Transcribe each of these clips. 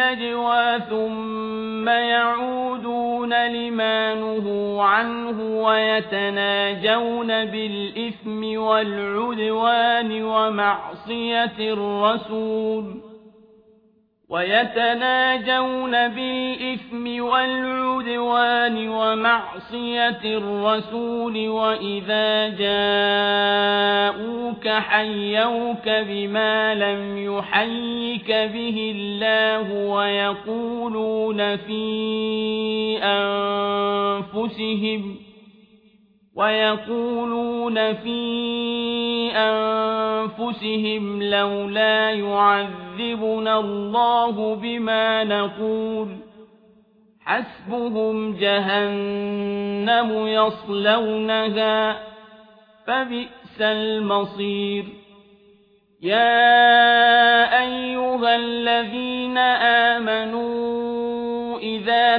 النجوى ثم يعودون لما نهوا عنه ويتناجون بالإثم والعدوان ومعصية الرسول. ويتناجون بالإثم والعدوان ومعصية الرسول وإذا جاءوك حيوك بما لم يحيك به الله ويقولون في أنفسهم ويقولون في أنفسهم لولا يعذبنا الله بما نقول حسبهم جهنم يصلونها فبئس المصير يا أيها الذين آمنوا إذا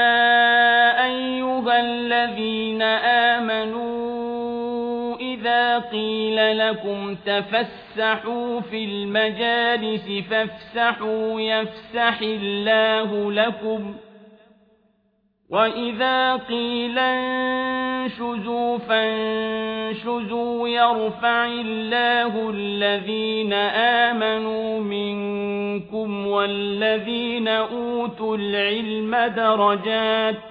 إذا قيل لكم تفسحوا في المجالس فافسحوا يفسح الله لكم وإذا قيل انشزوا فانشزوا يرفع الله الذين آمنوا منكم والذين أوتوا العلم درجات